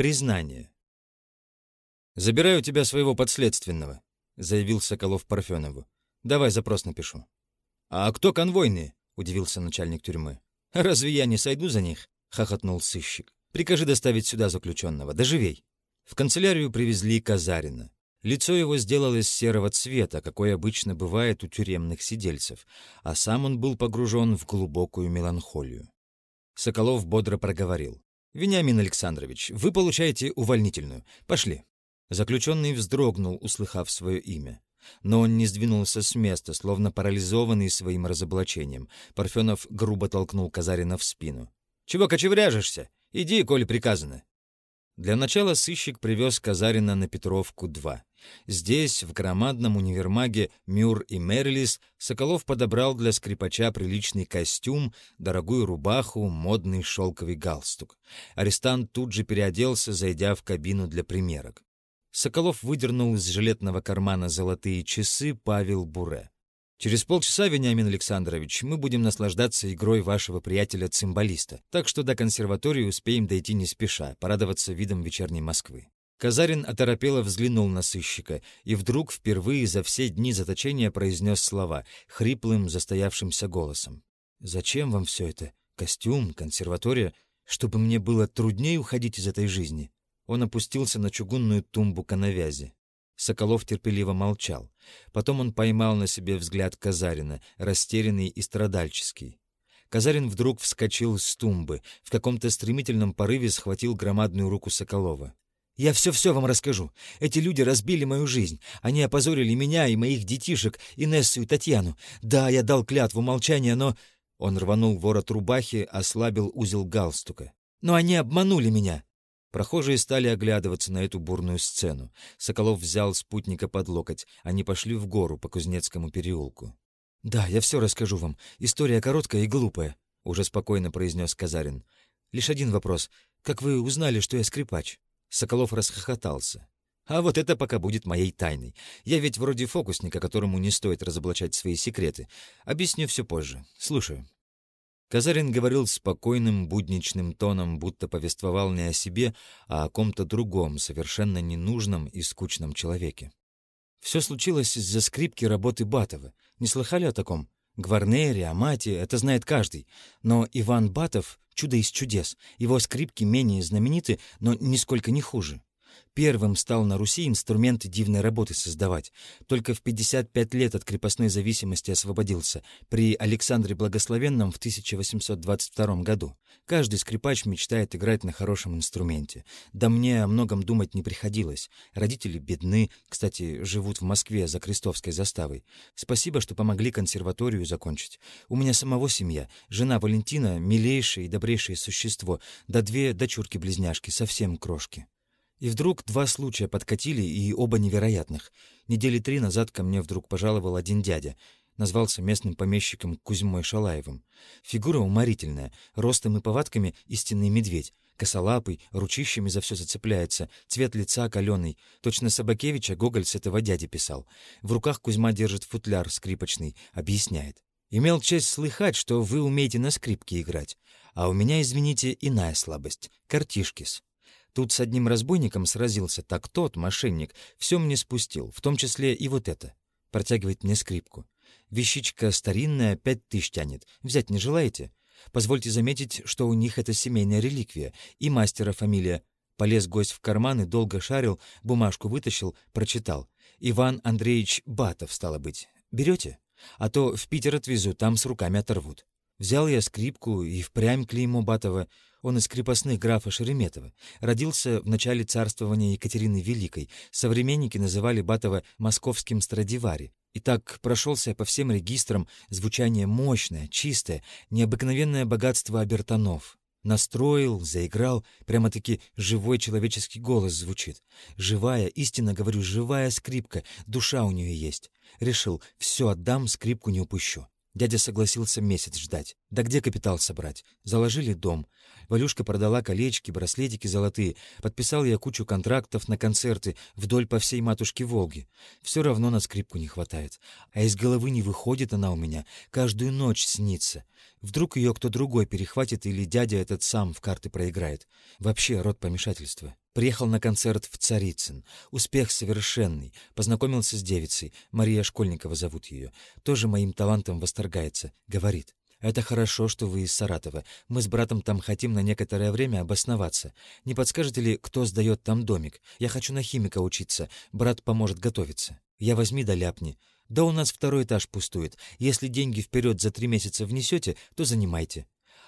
Признание. «Забираю у тебя своего подследственного», — заявил Соколов Парфенову. «Давай запрос напишу». «А кто конвойные?» — удивился начальник тюрьмы. «Разве я не сойду за них?» — хохотнул сыщик. «Прикажи доставить сюда заключенного. Доживей». В канцелярию привезли Казарина. Лицо его сделалось серого цвета, какой обычно бывает у тюремных сидельцев, а сам он был погружен в глубокую меланхолию. Соколов бодро проговорил. «Вениамин Александрович, вы получаете увольнительную. Пошли». Заключенный вздрогнул, услыхав свое имя. Но он не сдвинулся с места, словно парализованный своим разоблачением. Парфенов грубо толкнул Казарина в спину. «Чего кочевряжешься? Иди, коли приказано». Для начала сыщик привез Казарина на Петровку-2. Здесь, в громадном универмаге «Мюр и Мерлис», Соколов подобрал для скрипача приличный костюм, дорогую рубаху, модный шелковый галстук. Арестант тут же переоделся, зайдя в кабину для примерок. Соколов выдернул из жилетного кармана золотые часы Павел Буре. Через полчаса, Вениамин Александрович, мы будем наслаждаться игрой вашего приятеля-цимбалиста, так что до консерватории успеем дойти не спеша, порадоваться видом вечерней Москвы. Казарин оторопело взглянул на сыщика и вдруг впервые за все дни заточения произнес слова хриплым, застоявшимся голосом. «Зачем вам все это? Костюм, консерватория? Чтобы мне было труднее уходить из этой жизни?» Он опустился на чугунную тумбу коновязи. Соколов терпеливо молчал. Потом он поймал на себе взгляд Казарина, растерянный и страдальческий. Казарин вдруг вскочил с тумбы, в каком-то стремительном порыве схватил громадную руку Соколова. «Я все-все вам расскажу. Эти люди разбили мою жизнь. Они опозорили меня и моих детишек, Инессу и Татьяну. Да, я дал клятву молчания, но...» Он рванул ворот рубахи, ослабил узел галстука. «Но они обманули меня. Прохожие стали оглядываться на эту бурную сцену. Соколов взял спутника под локоть. Они пошли в гору по Кузнецкому переулку. «Да, я все расскажу вам. История короткая и глупая», — уже спокойно произнес Казарин. «Лишь один вопрос. Как вы узнали, что я скрипач?» Соколов расхохотался. «А вот это пока будет моей тайной. Я ведь вроде фокусника, которому не стоит разоблачать свои секреты. Объясню все позже. Слушаю». Казарин говорил спокойным, будничным тоном, будто повествовал не о себе, а о ком-то другом, совершенно ненужном и скучном человеке. Все случилось из-за скрипки работы Батова. Не слыхали о таком? Гварнере, Амате, это знает каждый. Но Иван Батов — чудо из чудес. Его скрипки менее знамениты, но нисколько не хуже. Первым стал на Руси инструменты дивной работы создавать. Только в 55 лет от крепостной зависимости освободился, при Александре Благословенном в 1822 году. Каждый скрипач мечтает играть на хорошем инструменте. Да мне о многом думать не приходилось. Родители бедны, кстати, живут в Москве за Крестовской заставой. Спасибо, что помогли консерваторию закончить. У меня самого семья. Жена Валентина — милейшее и добрейшее существо, да две дочурки-близняшки, совсем крошки. И вдруг два случая подкатили, и оба невероятных. Недели три назад ко мне вдруг пожаловал один дядя. Назвался местным помещиком Кузьмой Шалаевым. Фигура уморительная, ростом и повадками истинный медведь. Косолапый, ручищами за все зацепляется, цвет лица каленый. Точно Собакевича Гоголь с этого дяди писал. В руках Кузьма держит футляр скрипочный, объясняет. Имел честь слыхать, что вы умеете на скрипке играть. А у меня, извините, иная слабость — картишкис. Тут с одним разбойником сразился, так тот, мошенник, все мне спустил, в том числе и вот это. Протягивает мне скрипку. Вещичка старинная, пять тысяч тянет. Взять не желаете? Позвольте заметить, что у них это семейная реликвия. И мастера фамилия. Полез гость в карман и долго шарил, бумажку вытащил, прочитал. Иван Андреевич Батов, стало быть. Берете? А то в Питер отвезу, там с руками оторвут. Взял я скрипку и впрямь клеймо Батова — он из крепостных графа Шереметова. Родился в начале царствования Екатерины Великой. Современники называли Батова «московским Страдивари». И так прошелся по всем регистрам звучание мощное, чистое, необыкновенное богатство обертонов. Настроил, заиграл, прямо-таки живой человеческий голос звучит. Живая, истинно говорю, живая скрипка, душа у нее есть. Решил, все отдам, скрипку не упущу. Дядя согласился месяц ждать. Да где капитал собрать? Заложили дом. Валюшка продала колечки, браслетики золотые. Подписал я кучу контрактов на концерты вдоль по всей матушке Волги. Все равно на скрипку не хватает. А из головы не выходит она у меня. Каждую ночь снится. Вдруг ее кто другой перехватит или дядя этот сам в карты проиграет. Вообще род помешательства. Приехал на концерт в Царицын. Успех совершенный. Познакомился с девицей. Мария Школьникова зовут ее. Тоже моим талантом восторгается. Говорит. «Это хорошо, что вы из Саратова. Мы с братом там хотим на некоторое время обосноваться. Не подскажете ли, кто сдает там домик? Я хочу на химика учиться. Брат поможет готовиться. Я возьми да ляпни. Да у нас второй этаж пустует. Если деньги вперед за три месяца внесете, то занимайте».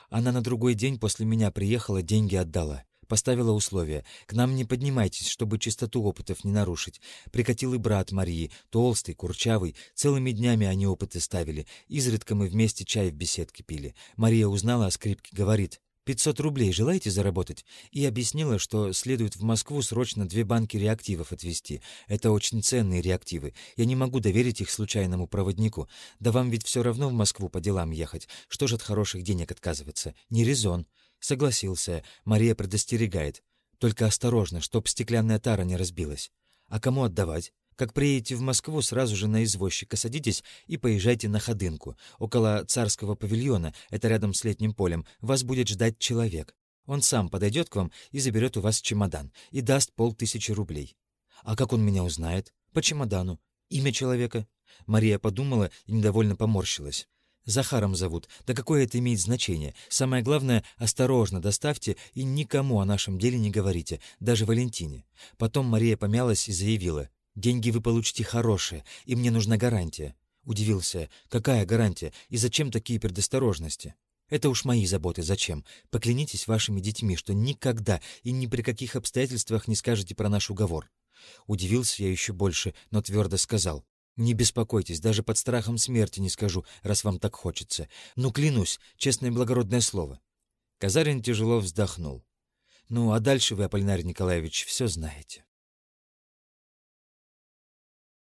Она на другой день после меня приехала, деньги отдала. Поставила условия. К нам не поднимайтесь, чтобы чистоту опытов не нарушить. Прикатил и брат Марии, толстый, курчавый. Целыми днями они опыты ставили. Изредка мы вместе чай в беседке пили. Мария узнала о скрипке, говорит. «Пятьсот рублей желаете заработать?» И объяснила, что следует в Москву срочно две банки реактивов отвезти. Это очень ценные реактивы. Я не могу доверить их случайному проводнику. Да вам ведь все равно в Москву по делам ехать. Что ж от хороших денег отказываться? Не резон. Согласился. Мария предостерегает. Только осторожно, чтоб стеклянная тара не разбилась. А кому отдавать? Как приедете в Москву, сразу же на извозчика садитесь и поезжайте на Ходынку. Около царского павильона, это рядом с летним полем, вас будет ждать человек. Он сам подойдет к вам и заберет у вас чемодан и даст полтысячи рублей. А как он меня узнает? По чемодану. Имя человека? Мария подумала и недовольно поморщилась. Захаром зовут. Да какое это имеет значение? Самое главное, осторожно доставьте и никому о нашем деле не говорите, даже Валентине. Потом Мария помялась и заявила. «Деньги вы получите хорошие, и мне нужна гарантия». Удивился. «Какая гарантия? И зачем такие предосторожности?» «Это уж мои заботы. Зачем? Поклянитесь вашими детьми, что никогда и ни при каких обстоятельствах не скажете про наш уговор». Удивился я еще больше, но твердо сказал. «Не беспокойтесь, даже под страхом смерти не скажу, раз вам так хочется. Ну, клянусь, честное благородное слово». Казарин тяжело вздохнул. «Ну, а дальше вы, Аполлинарий Николаевич, все знаете».